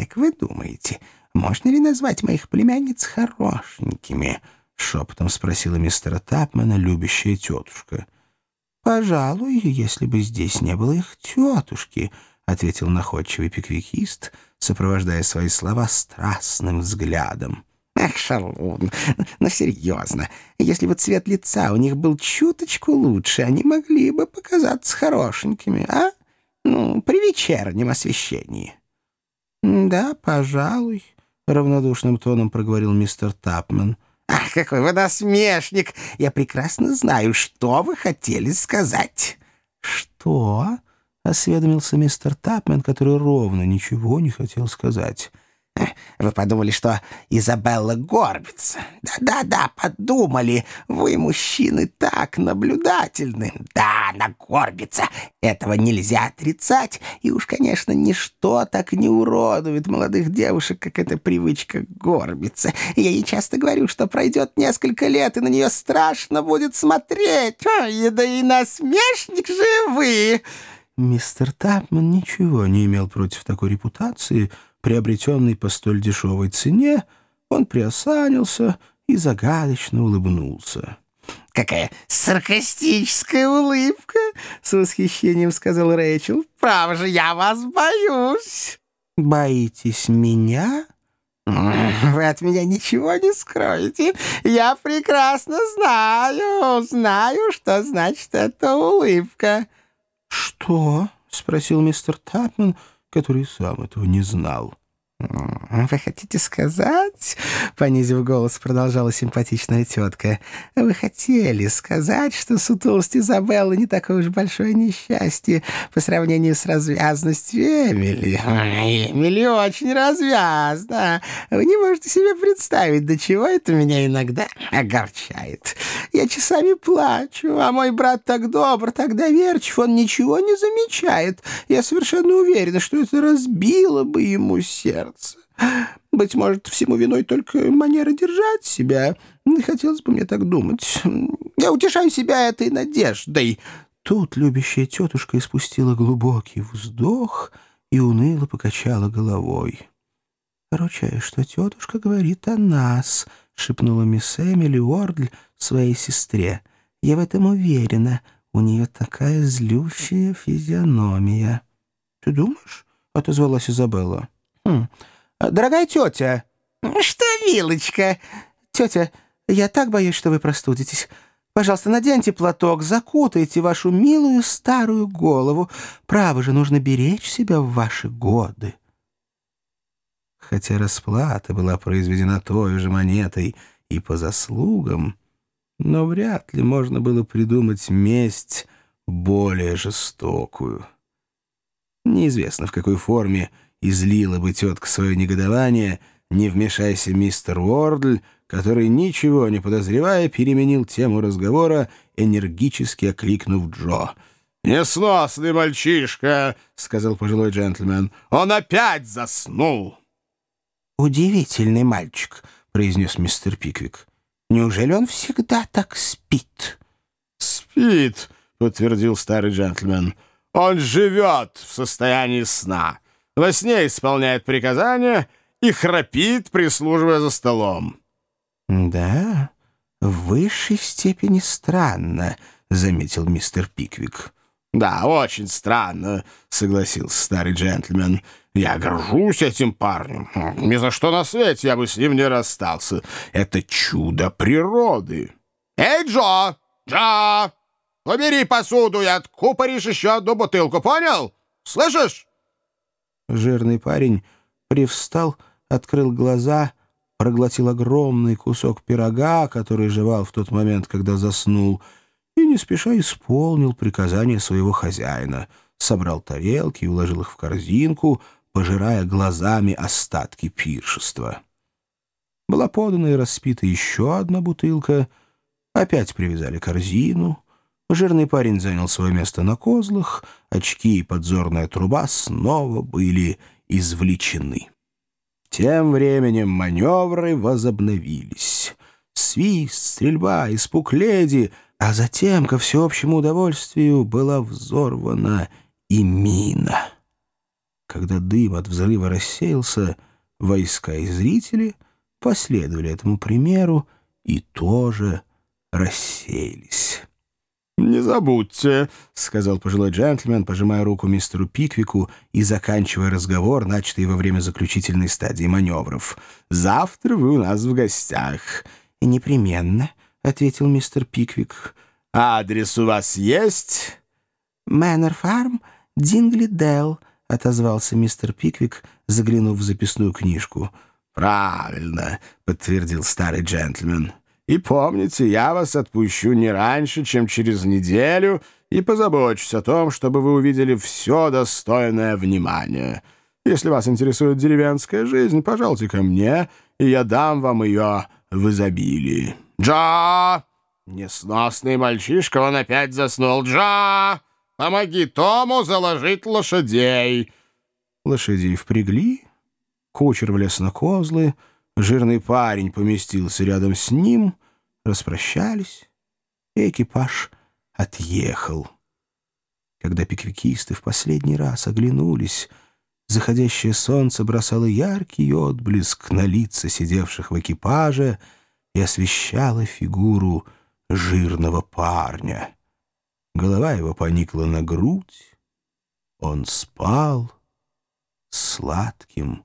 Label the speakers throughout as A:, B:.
A: Как вы думаете, можно ли назвать моих племянниц хорошенькими?» — шепотом спросила мистера Тапмана любящая тетушка. «Пожалуй, если бы здесь не было их тетушки», — ответил находчивый пиквикист, сопровождая свои слова страстным взглядом.
B: Ах, шалун, ну серьезно, если бы цвет лица у них был чуточку лучше, они могли бы показаться хорошенькими, а? Ну, при вечернем освещении.
A: «Да, пожалуй», — равнодушным тоном проговорил мистер Тапман.
B: «Ах, какой вы насмешник! Я прекрасно знаю, что вы хотели сказать».
A: «Что?» — осведомился мистер Тапмен, который ровно ничего не хотел сказать.
B: Вы подумали, что Изабелла горбится. Да-да-да, подумали. Вы, мужчины, так наблюдательны. Да, она горбится. Этого нельзя отрицать. И уж, конечно, ничто так не уродует молодых девушек, как эта привычка горбиться. Я ей часто говорю, что пройдет несколько лет, и на нее страшно будет смотреть. Ой, да и насмешник же вы!
A: Мистер Тапман ничего не имел против такой репутации, — приобретенный по столь дешевой цене, он приосанился и загадочно улыбнулся.
B: «Какая саркастическая улыбка!» — с восхищением сказал Рэйчел. «Право же, я вас боюсь!»
A: «Боитесь меня?»
B: «Вы от меня ничего не скроете. Я прекрасно знаю, знаю, что значит эта улыбка».
A: «Что?» — спросил мистер Тапман, который сам этого не знал.
B: «Вы хотите сказать, — понизив голос, продолжала симпатичная тетка, — вы хотели сказать, что сутулость Изабеллы не такое уж большое несчастье по сравнению с развязностью Эмили? Эмили очень развязна. Вы не можете себе представить, до чего это меня иногда огорчает. Я часами плачу, а мой брат так добр, так доверчив, он ничего не замечает. Я совершенно уверена, что это разбило бы ему сердце сердце. Быть может, всему виной только манера держать себя. Хотелось бы мне так думать. Я утешаю себя этой надеждой».
A: Тут любящая тетушка испустила глубокий вздох и уныло покачала головой. «Поручаю, что тетушка говорит о нас», — шепнула мисс Эмили Уордль своей сестре. «Я в этом уверена. У нее такая злющая физиономия». «Ты думаешь?» — отозвалась Изабелла. «Хм, «Дорогая тетя!»
B: «Что, Вилочка?»
A: «Тетя, я так боюсь, что вы простудитесь. Пожалуйста, наденьте платок, закутайте вашу милую старую голову. Право же, нужно беречь себя в ваши годы». Хотя расплата была произведена той же монетой и по заслугам, но вряд ли можно было придумать месть более жестокую. Неизвестно, в какой форме излила бы тетка свое негодование, не вмешайся мистер Уордль, который, ничего не подозревая, переменил тему разговора, энергически окликнув Джо.
C: «Несносный мальчишка!» — сказал пожилой джентльмен. «Он опять заснул!»
A: «Удивительный мальчик», — произнес мистер Пиквик. «Неужели он всегда так спит?»
C: «Спит», — подтвердил старый джентльмен. «Он живет в состоянии сна во сне исполняет приказания и храпит, прислуживая за столом.
A: «Да, в высшей степени странно», — заметил мистер Пиквик.
C: «Да, очень странно», — согласился старый джентльмен. «Я горжусь этим парнем. Ни за что на свете я бы с ним не расстался. Это чудо природы». «Эй, Джо! Джо! Убери посуду и откупоришь еще одну бутылку, понял? Слышишь?»
A: Жирный парень привстал, открыл глаза, проглотил огромный кусок пирога, который жевал в тот момент, когда заснул, и не спеша исполнил приказание своего хозяина, собрал тарелки и уложил их в корзинку, пожирая глазами остатки пиршества. Была подана и распита еще одна бутылка, опять привязали корзину — Жирный парень занял свое место на козлах, очки и подзорная труба снова были извлечены. Тем временем маневры возобновились. Свист, стрельба, испуг леди, а затем, ко всеобщему удовольствию, была взорвана и мина. Когда дым от взрыва рассеялся, войска и зрители последовали этому примеру и тоже рассеялись.
C: «Не забудьте», —
A: сказал пожилой джентльмен, пожимая руку мистеру Пиквику и заканчивая разговор, начатый во время заключительной стадии маневров.
C: «Завтра вы у нас в гостях».
B: «И непременно», — ответил мистер Пиквик.
C: «Адрес у вас есть?»
B: «Мэннер Фарм, Дингли Делл», — отозвался мистер Пиквик, заглянув в записную книжку.
C: «Правильно», — подтвердил старый джентльмен. И помните, я вас отпущу не раньше, чем через неделю, и позабочусь о том, чтобы вы увидели все достойное внимания. Если вас интересует деревенская жизнь, пожалуйте ко мне, и я дам вам ее в изобилии. Джа! Несносный мальчишка, он опять заснул. Джа! Помоги Тому заложить лошадей.
A: Лошадей впрягли, кучер влез на козлы, жирный парень поместился рядом с ним — распрощались, и экипаж отъехал. Когда пиквикисты в последний раз оглянулись, заходящее солнце бросало яркий отблеск на лица сидевших в экипаже и освещало фигуру жирного парня. Голова его поникла на грудь, он спал сладким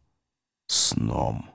A: сном.